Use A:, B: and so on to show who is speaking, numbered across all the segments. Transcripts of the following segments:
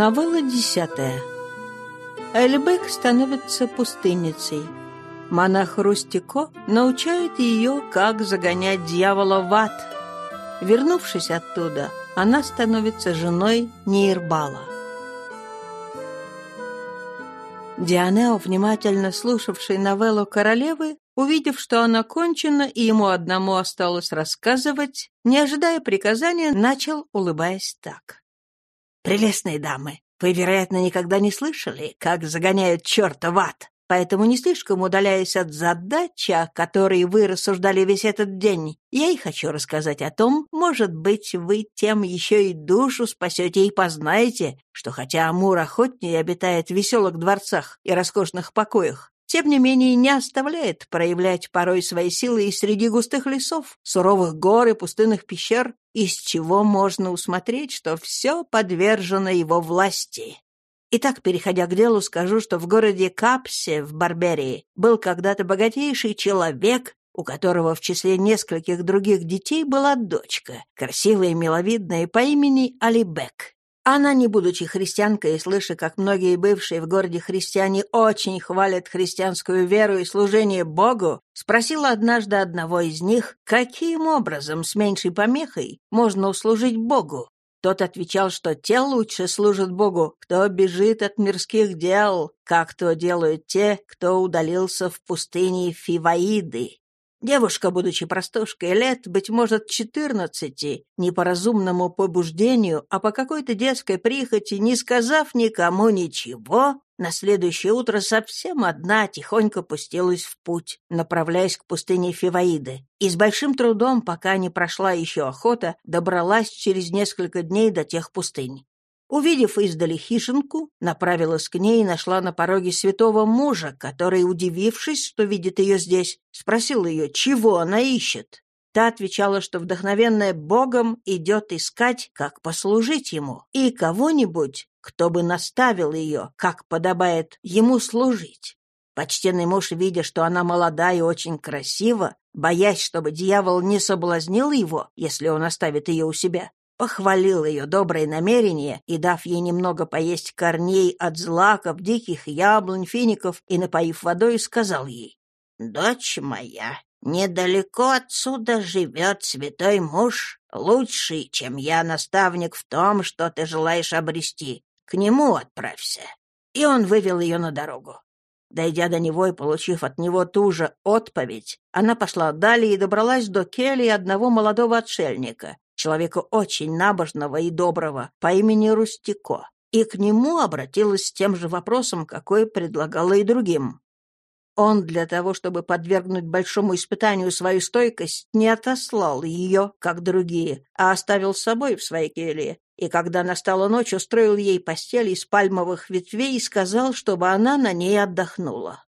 A: Новелла десятая. Эльбек становится пустынницей. Монах Рустико научает ее, как загонять дьявола в ад. Вернувшись оттуда, она становится женой Нейрбала. Дианео, внимательно слушавший новеллу королевы, увидев, что она кончена и ему одному осталось рассказывать, не ожидая приказания, начал, улыбаясь так. Прелестные дамы, вы, вероятно, никогда не слышали, как загоняют черта в ад, поэтому не слишком удаляясь от задачи, о которой вы рассуждали весь этот день, я и хочу рассказать о том, может быть, вы тем еще и душу спасете и познаете, что хотя Амур охотнее обитает в веселых дворцах и роскошных покоях, тем не менее не оставляет проявлять порой свои силы и среди густых лесов, суровых гор и пустынных пещер, из чего можно усмотреть, что все подвержено его власти. Итак, переходя к делу, скажу, что в городе Капсе в Барберии был когда-то богатейший человек, у которого в числе нескольких других детей была дочка, красивая и миловидная по имени Алибек. Она, не будучи христианкой и слыша, как многие бывшие в городе христиане очень хвалят христианскую веру и служение Богу, спросила однажды одного из них, каким образом с меньшей помехой можно услужить Богу. Тот отвечал, что те лучше служат Богу, кто бежит от мирских дел, как то делают те, кто удалился в пустыне Фиваиды. Девушка, будучи простушкой лет, быть может, четырнадцати, не по разумному побуждению, а по какой-то детской прихоти, не сказав никому ничего, на следующее утро совсем одна тихонько пустилась в путь, направляясь к пустыне Фиваиды, и с большим трудом, пока не прошла еще охота, добралась через несколько дней до тех пустынь. Увидев издали хишенку, направилась к ней и нашла на пороге святого мужа, который, удивившись, что видит ее здесь, спросил ее, чего она ищет. Та отвечала, что вдохновенная Богом идет искать, как послужить ему, и кого-нибудь, кто бы наставил ее, как подобает ему служить. Почтенный муж, видя, что она молода и очень красива, боясь, чтобы дьявол не соблазнил его, если он оставит ее у себя, похвалил ее доброе намерение и, дав ей немного поесть корней от злаков, диких яблонь, фиников и напоив водой, сказал ей, «Дочь моя, недалеко отсюда живет святой муж, лучший, чем я, наставник в том, что ты желаешь обрести. К нему отправься». И он вывел ее на дорогу. Дойдя до него и получив от него ту же отповедь, она пошла далее и добралась до кельи одного молодого отшельника, человека очень набожного и доброго, по имени Рустико, и к нему обратилась с тем же вопросом, какой предлагала и другим. Он для того, чтобы подвергнуть большому испытанию свою стойкость, не отослал ее, как другие, а оставил с собой в своей келье, и когда настала ночь, устроил ей постель из пальмовых ветвей и сказал, чтобы она на ней отдохнула.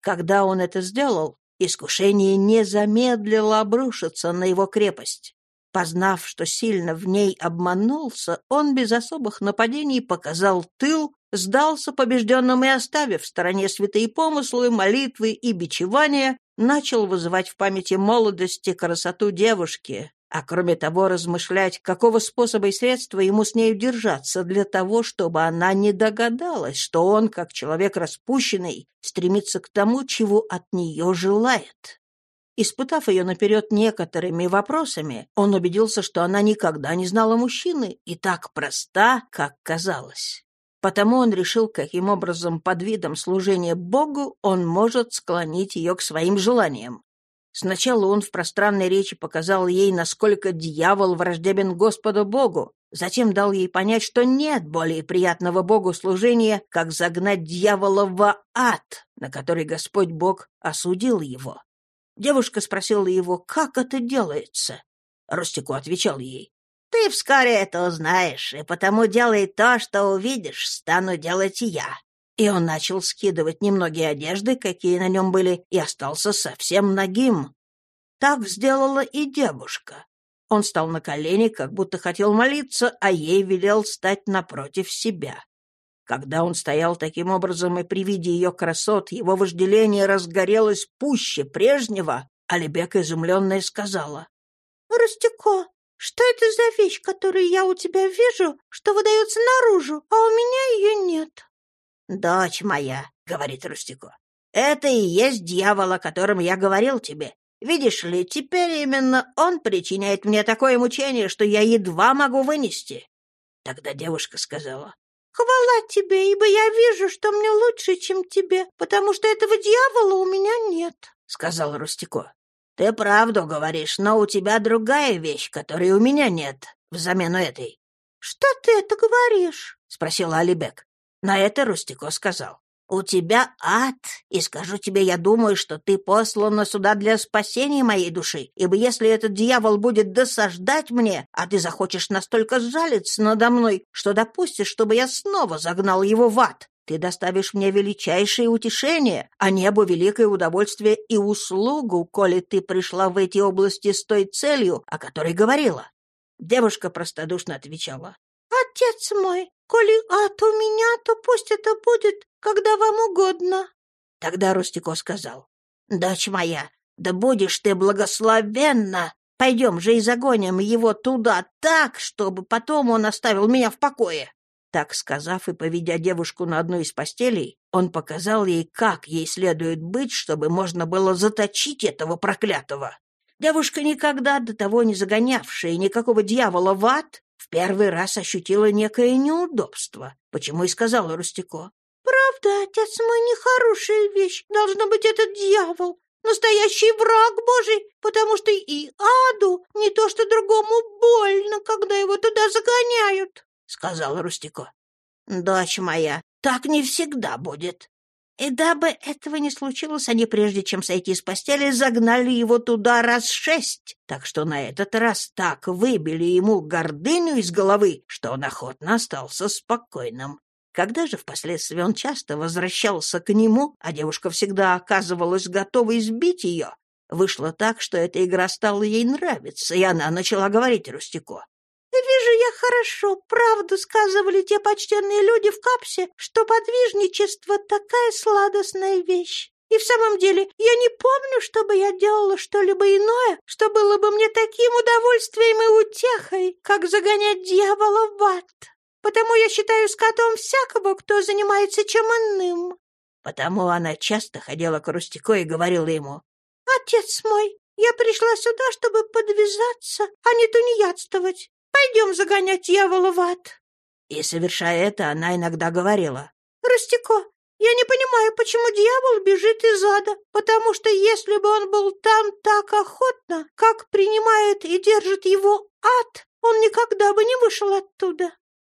A: Когда он это сделал, искушение не замедлило обрушиться на его крепость. Познав, что сильно в ней обманулся, он без особых нападений показал тыл, сдался побежденным и, оставив в стороне святые помыслы, молитвы и бичевания, начал вызывать в памяти молодости красоту девушки, а кроме того размышлять, какого способа и средства ему с нею держаться для того, чтобы она не догадалась, что он, как человек распущенный, стремится к тому, чего от нее желает. Испытав ее наперед некоторыми вопросами, он убедился, что она никогда не знала мужчины и так проста, как казалось. Потому он решил, каким образом под видом служения Богу он может склонить ее к своим желаниям. Сначала он в пространной речи показал ей, насколько дьявол враждебен Господу Богу, затем дал ей понять, что нет более приятного Богу служения, как загнать дьявола в ад, на который Господь Бог осудил его. Девушка спросила его, как это делается. Ростику отвечал ей. «Ты вскоре это узнаешь, и потому делай то, что увидишь, стану делать и я». И он начал скидывать немногие одежды, какие на нем были, и остался совсем нагим. Так сделала и девушка. Он стал на колени, как будто хотел молиться, а ей велел стать напротив себя. Когда он стоял таким образом и при виде ее красот, его вожделение разгорелось пуще прежнего, Алибека, изумленная, сказала. «Растеко,
B: Что это за вещь, которую я у тебя вижу, что выдается наружу, а у меня ее нет?»
C: «Дочь моя», — говорит Рустико, — «это и есть дьявол, о котором я говорил тебе. Видишь ли, теперь именно он причиняет мне такое мучение, что я едва могу вынести». Тогда девушка сказала,
B: «Хвала тебе, ибо я вижу, что мне лучше, чем тебе, потому что этого дьявола у меня нет», —
C: сказал Рустико. «Ты правду говоришь, но у тебя другая вещь, которой у меня нет, взамен этой».
B: «Что ты это говоришь?»
C: — спросила Алибек. На это Рустико сказал. «У тебя ад, и скажу тебе, я думаю, что ты послана сюда для спасения моей души, ибо если этот дьявол будет досаждать мне, а ты захочешь настолько жалиться надо мной, что допустишь, чтобы я снова загнал его в ад, ты доставишь мне величайшее утешение, а небу великое удовольствие и услугу, коли ты пришла в эти области с той целью, о которой говорила». Девушка простодушно отвечала.
B: «Отец мой, коли ад у меня, то пусть это будет, когда вам угодно».
C: Тогда Рустико сказал. «Дочь моя, да будешь ты благословенна! Пойдем же и загоним его туда так, чтобы потом он оставил меня в покое». Так сказав и поведя девушку на одну из постелей, он показал ей, как ей следует быть, чтобы можно было заточить этого проклятого. Девушка, никогда до того не загонявшая никакого дьявола в ад, в первый раз ощутила некое неудобство, почему и сказала Рустико.
B: «Правда, отец мой, нехорошая вещь. Должно быть этот дьявол, настоящий враг Божий, потому что и аду не то что другому больно, когда его туда загоняют».
C: — сказал Рустико. «Дочь моя, так не всегда будет». И дабы этого не случилось, они, прежде чем сойти с постели, загнали его туда раз шесть, так что на этот раз так выбили ему гордыню из головы, что он охотно остался спокойным. Когда же впоследствии он часто возвращался к нему, а девушка всегда оказывалась готова избить ее, вышло так, что эта игра стала ей нравиться, и она начала говорить Рустико.
B: Вижу я хорошо, правду сказывали те почтенные люди в капсе, что подвижничество — такая сладостная вещь. И в самом деле, я не помню, чтобы я делала что-либо иное, что было бы мне таким удовольствием и утехой, как загонять дьявола в ад. Потому я считаю скотом всякого, кто занимается чем иным.
C: Потому она часто ходила к Рустико и говорила ему,
B: «Отец мой, я пришла сюда, чтобы подвязаться, а не тунеядствовать. Пойдем загонять дьявола в ад.
C: И, совершая это, она иногда говорила.
B: Растеко, я не понимаю, почему дьявол бежит из ада, потому что если бы он был там так охотно, как принимает и держит его ад, он никогда бы не вышел оттуда.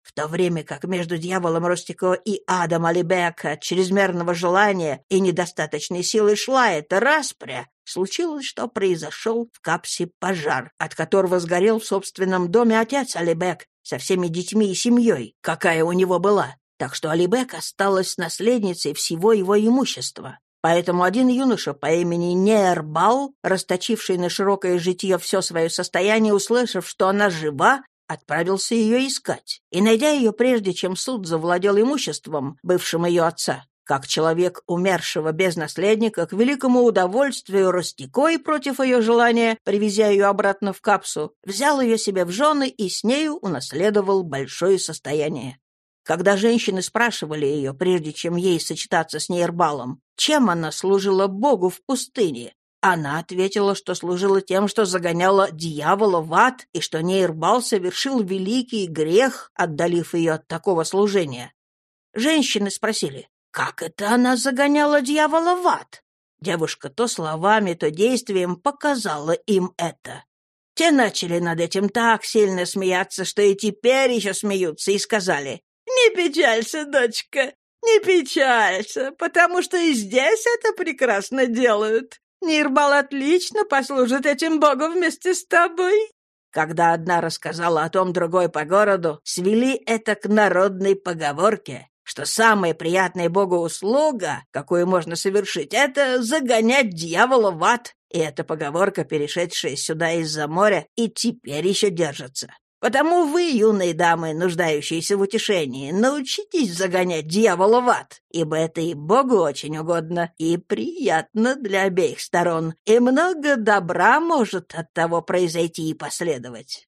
C: В то время как между дьяволом Ростико и адом Алибека от чрезмерного желания и недостаточной силы шла эта распря, случилось, что произошел в Капсе пожар, от которого сгорел в собственном доме отец Алибек со всеми детьми и семьей, какая у него была. Так что Алибек осталась наследницей всего его имущества. Поэтому один юноша по имени Нейрбал, расточивший на широкое житье все свое состояние, услышав, что она жива, отправился ее искать. И, найдя ее прежде, чем суд завладел имуществом, бывшим ее отца, как человек, умершего без наследника, к великому удовольствию Ростикой против ее желания, привезя ее обратно в капсу, взял ее себе в жены и с нею унаследовал большое состояние. Когда женщины спрашивали ее, прежде чем ей сочетаться с Нейрбалом, чем она служила Богу в пустыне, она ответила, что служила тем, что загоняла дьявола в ад, и что Нейрбал совершил великий грех, отдалив ее от такого служения. Женщины спросили, как это она загоняла дьявола в ад? Девушка то словами, то действием показала им это. Те начали над этим так сильно смеяться, что и теперь еще смеются, и сказали, «Не печалься, дочка, не печалься, потому что и здесь это прекрасно делают. Нирбал отлично послужит этим богу вместе с тобой». Когда одна рассказала о том другой по городу, свели это к народной поговорке, что самая приятная богу услуга, какую можно совершить, это загонять дьявола в ад. И эта поговорка, перешедшая сюда из-за моря, и теперь еще держится. Потому вы, юные дамы, нуждающиеся в утешении, научитесь загонять дьявола в ад, ибо это и Богу очень угодно, и приятно для обеих сторон, и много добра может от того произойти и последовать.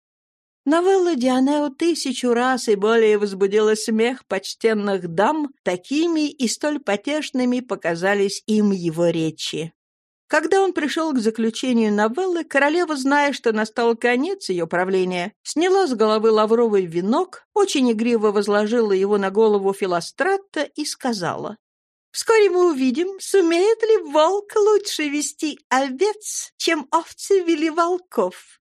A: Новелла Дианео тысячу раз и более возбудила смех почтенных дам, такими и столь потешными показались им его речи. Когда он пришел к заключению новеллы, королева, зная, что настал конец ее правления, сняла с головы лавровый венок, очень игриво возложила его на голову Филострата и сказала, «Вскоре мы увидим, сумеет ли волк лучше вести овец, чем овцы вели волков».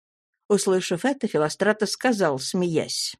A: Услышав это, Филострата сказал, смеясь.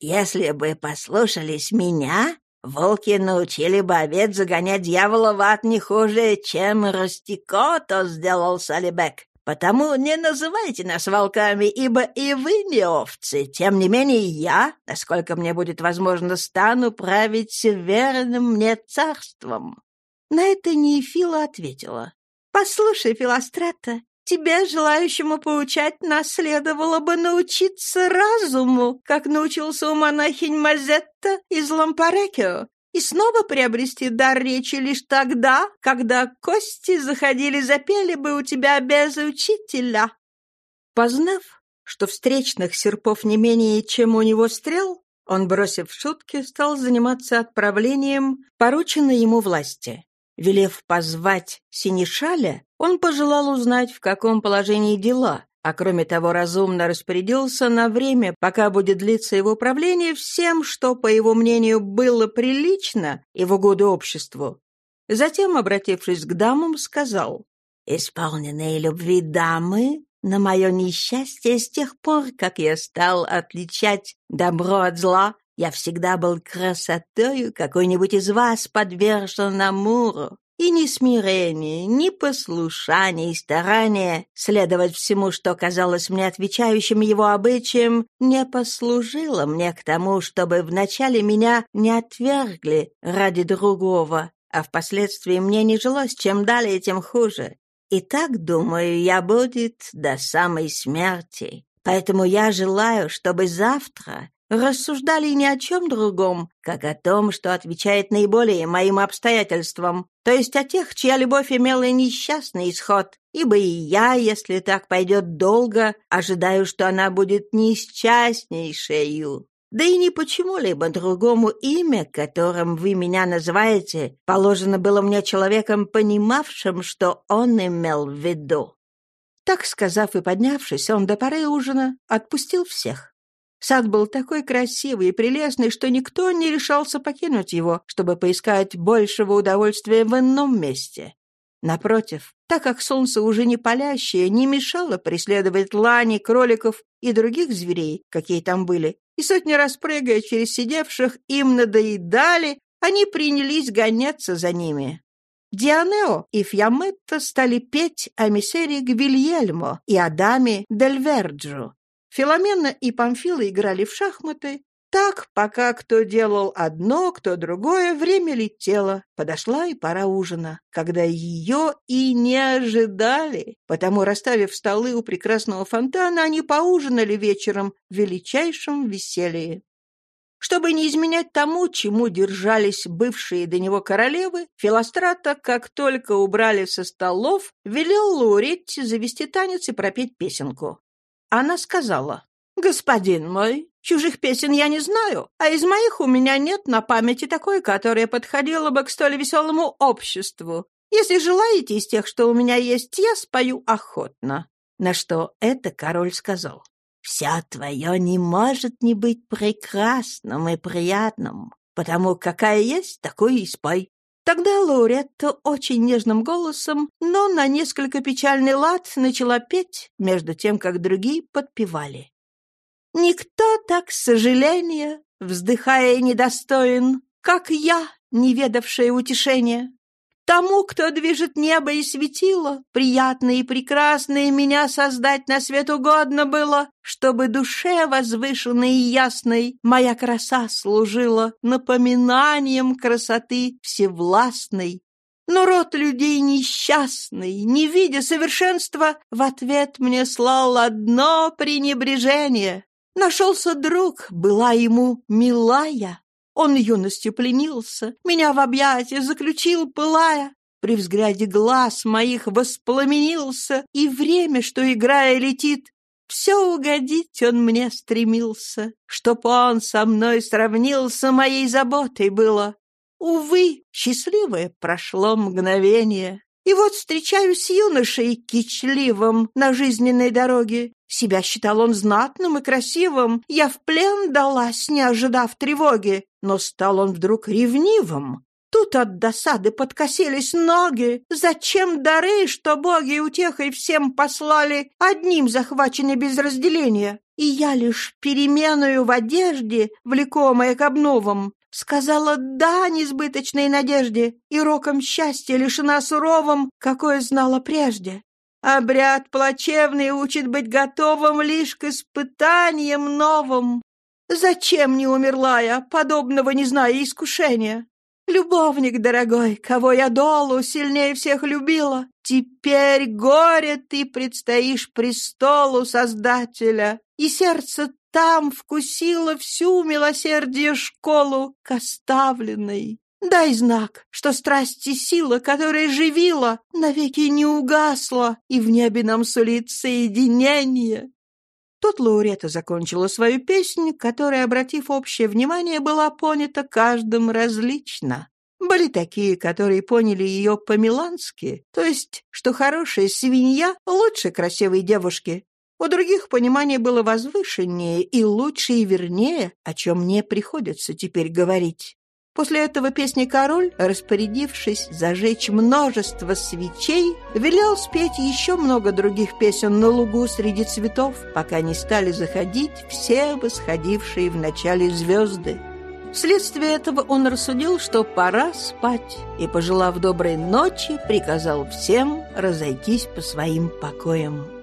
C: «Если бы послушались меня, волки научили бы овец загонять дьявола в ад не хуже, чем Растико то сделал Салибек. Потому не называйте нас волками, ибо и вы не овцы. Тем не менее я, насколько мне будет возможно, стану править верным мне царством».
A: На это Неефила ответила. «Послушай, Филострата, Тебе, желающему поучать нас, следовало бы научиться разуму, как научился у монахинь Мазетта из Лампарекио, и снова приобрести дар речи лишь тогда, когда кости заходили запели бы у тебя без учителя». Познав, что встречных серпов не менее, чем у него стрел, он, бросив шутки, стал заниматься отправлением порученной ему власти. Велев позвать Синишаля, он пожелал узнать, в каком положении дела, а кроме того разумно распорядился на время, пока будет длиться его правление, всем, что, по его мнению, было прилично и в угоду обществу. Затем, обратившись к дамам, сказал, «Исполненные любви дамы, на мое несчастье с тех пор, как я стал отличать добро от зла, я всегда был красотою какой-нибудь из вас подвержен Амуру. И ни смирение, ни послушание и старание следовать всему, что казалось мне отвечающим его обычаям, не послужило мне к тому, чтобы вначале меня не отвергли ради другого, а впоследствии мне не жилось, чем далее, тем хуже. И так, думаю, я будет до самой смерти. Поэтому я желаю, чтобы завтра рассуждали ни о чем другом, как о том, что отвечает наиболее моим обстоятельствам, то есть о тех, чья любовь имела несчастный исход, ибо и я, если так пойдет долго, ожидаю, что она будет несчастнейшею. Да и не почему-либо другому имя, которым вы меня называете, положено было мне человеком, понимавшим, что он имел в виду». Так сказав и поднявшись, он до поры ужина отпустил всех. Сад был такой красивый и прелестный, что никто не решался покинуть его, чтобы поискать большего удовольствия в ином месте. Напротив, так как солнце уже не палящее, не мешало преследовать лани, кроликов и других зверей, какие там были, и сотни раз прыгая через сидевших, им надоедали, они принялись гоняться за ними. Дианео и Фьяметто стали петь о миссере Гвильельмо и о даме Дель Верджо, Филомена и Памфила играли в шахматы. Так, пока кто делал одно, кто другое, время летело. Подошла и пора ужина, когда ее и не ожидали. Потому, расставив столы у прекрасного фонтана, они поужинали вечером в величайшем веселье. Чтобы не изменять тому, чему держались бывшие до него королевы, Филострата, как только убрали со столов, велел Лауретти завести танец и пропеть песенку. Она сказала, «Господин мой, чужих песен я не знаю, а из моих у меня нет на памяти такой, которая подходила бы к столь веселому обществу. Если желаете из тех, что у меня есть, я спою охотно». На что это король сказал, «Вся твое не может не быть прекрасным и приятным, потому какая есть, такой и спой. Тогда Лауретта очень нежным голосом, но на несколько печальный лад начала петь, между тем, как другие подпевали. «Никто так сожаления, вздыхая недостоин, как я, не ведавшая утешения. Тому, кто движет небо и светило, приятно и прекрасно и меня создать на свет угодно было, чтобы душе возвышенной и ясной моя краса служила напоминанием красоты всевластной. Но род людей несчастный, не видя совершенства, в ответ мне слал одно пренебрежение. Нашелся друг, была ему милая, он юностью пленился, меня в объятия заключил, пылая. При взгляде глаз моих воспламенился, и время, что, играя, летит, Все угодить он мне стремился, Чтоб он со мной сравнился, Моей заботой было. Увы, счастливое прошло мгновение. И вот встречаюсь с юношей кичливым на жизненной дороге. Себя считал он знатным и красивым. Я в плен далась, не ожидав тревоги. Но стал он вдруг ревнивым. Тут от досады подкосились ноги. Зачем дары, что боги утехой всем послали, одним захвачены без разделения? И я лишь переменную в одежде, влекомая к обновам, сказала «да» несбыточной надежде и роком счастья лишена суровым, какое знала прежде. Обряд плачевный учит быть готовым лишь к испытаниям новым. Зачем не умерла я, подобного не зная искушения? Любовник дорогой, кого я долу сильнее всех любила, теперь горе ты предстоишь престолу Создателя, и сердце там вкусило всю милосердие школу к оставленной. Дай знак, что страсть и сила, которая живила, навеки не угасла, и в небе нам сулит соединение. Тут Лаурета закончила свою песнь, которая, обратив общее внимание, была понята каждым различно. Были такие, которые поняли ее по-милански, то есть, что хорошая свинья лучше красивой девушки. У других понимание было возвышеннее и лучше и вернее, о чем мне приходится теперь говорить. После этого песни король, распорядившись зажечь множество свечей, велел спеть еще много других песен на лугу среди цветов, пока не стали заходить все восходившие в начале звезды. Вследствие этого он рассудил, что пора спать, и, пожелав доброй ночи, приказал всем разойтись по своим покоям.